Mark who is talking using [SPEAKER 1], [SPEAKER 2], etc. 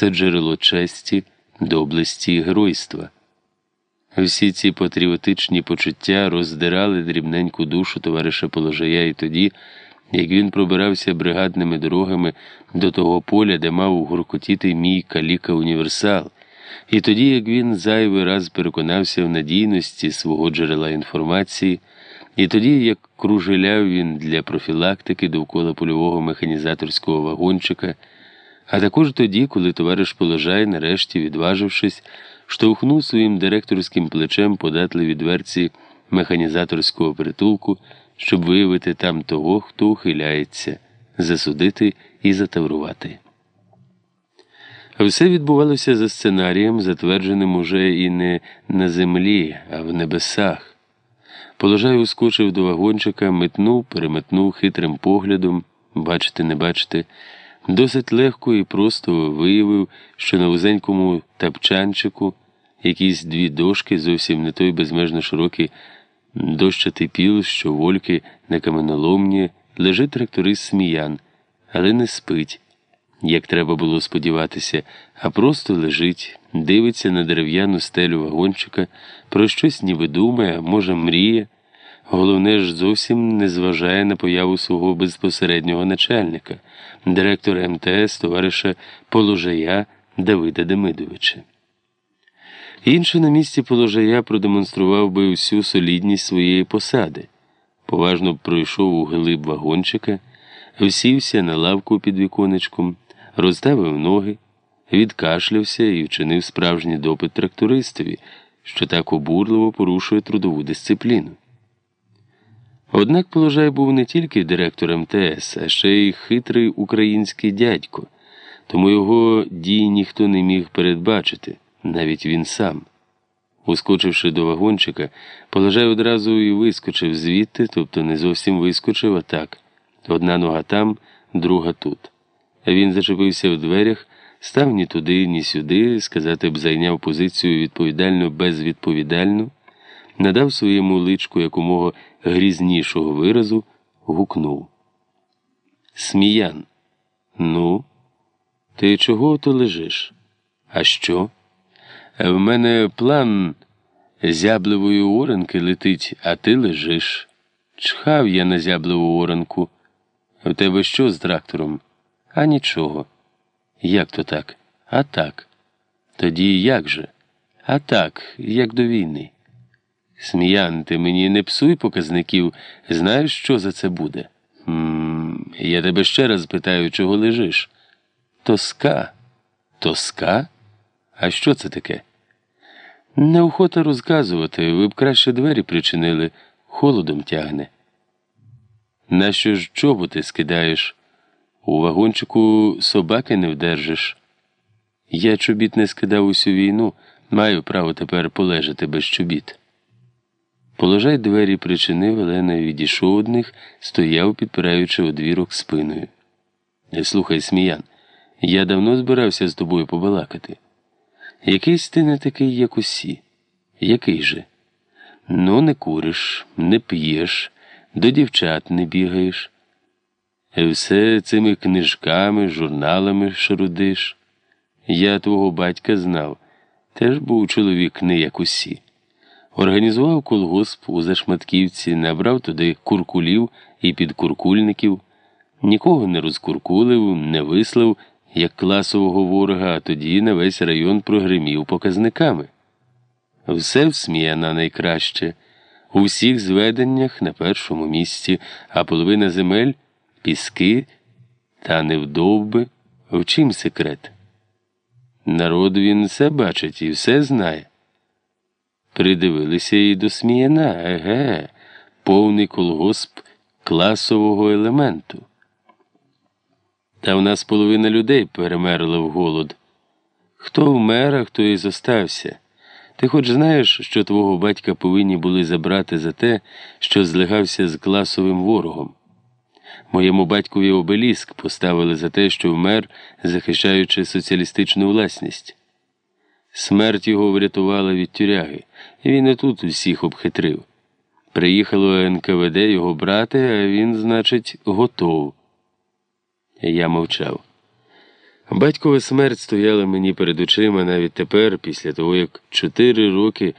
[SPEAKER 1] це джерело честі, доблесті і геройства. Всі ці патріотичні почуття роздирали дрібненьку душу товариша Положая і тоді, як він пробирався бригадними дорогами до того поля, де мав гуркотіти мій каліка універсал, і тоді, як він зайвий раз переконався в надійності свого джерела інформації, і тоді, як кружеляв він для профілактики довкола польового механізаторського вагончика, а також тоді, коли товариш Положай, нарешті відважившись, штовхнув своїм директорським плечем податливі дверці механізаторського притулку, щоб виявити там того, хто ухиляється, засудити і затаврувати. Все відбувалося за сценарієм, затвердженим уже і не на землі, а в небесах. Положай ускочив до вагончика, метнув, переметнув хитрим поглядом, бачити, не бачити, досить легко і просто виявив, що на вузенькому тапчанчику якісь дві дошки, зовсім не той безмежно широкий дощатий піл, що вольки на каменоломні, лежить тракторист сміян, але не спить, як треба було сподіватися, а просто лежить, дивиться на дерев'яну стелю вагончика, про щось ніби думає, може, мріє. Головне ж, зовсім не зважає на появу свого безпосереднього начальника, директора МТС, товариша Положая Давида Демидовича. Інший на місці положая продемонстрував би всю солідність своєї посади, поважно пройшов у глиб вагончика, всівся на лавку під віконечком, розставив ноги, відкашлявся і вчинив справжній допит трактористові, що так обурливо порушує трудову дисципліну. Однак положай був не тільки директором ТС, а ще й хитрий український дядько, тому його дій ніхто не міг передбачити навіть він сам. Ускочивши до вагончика, Положай одразу і вискочив звідти, тобто не зовсім вискочив, а так. Одна нога там, друга тут. Він зачепився в дверях, став ні туди, ні сюди, сказати б, зайняв позицію відповідально безвідповідальну, надав своєму личку якомога грізнішого виразу, гукнув. Сміян. Ну, ти чого то лежиш? А що? В мене план зяблевої оранки летить, а ти лежиш. Чхав я на зяблеву оранку. В тебе що з трактором? А нічого. Як то так? А так. Тоді як же? А так, як до війни. Сміян, ти мені не псуй показників, знаєш, що за це буде? -м, я тебе ще раз питаю, чого лежиш? Тоска. Тоска? А що це таке? Неохота розказувати, ви б краще двері причинили, холодом тягне. Нащо ж чоботи скидаєш? У вагончику собаки не вдержиш. Я чобіт не скидав усю війну, маю право тепер полежати без чобіт. Положай двері причинив, але не відійшов одних, стояв, підпираючи одвірок спиною. Слухай, сміян, я давно збирався з тобою побалакати. Якийсь ти не такий, як усі. Який же? Ну, не куриш, не п'єш, до дівчат не бігаєш. Все цими книжками, журналами шарудиш. Я твого батька знав, теж був чоловік не як усі. Організував колгосп у Зашматківці, набрав туди куркулів і підкуркульників, нікого не розкуркулив, не вислав як класового ворога, а тоді на весь район прогримів показниками. Все всміяна найкраще, у всіх зведеннях на першому місці, а половина земель піски та невдовби. В чим секрет? Народ він все бачить і все знає. Придивилися і до Сміяна, еге, повний колгосп класового елементу. Та в нас половина людей перемерла в голод. Хто вмер, а хто і зостався. Ти хоч знаєш, що твого батька повинні були забрати за те, що злигався з класовим ворогом. Моєму батькові обеліск поставили за те, що вмер, захищаючи соціалістичну власність. Смерть його врятувала від тюряги, він і тут усіх обхитрив. Приїхало НКВД його брати, а він, значить, готов. Я мовчав. Батькова смерть стояла мені перед очима навіть тепер, після того, як чотири роки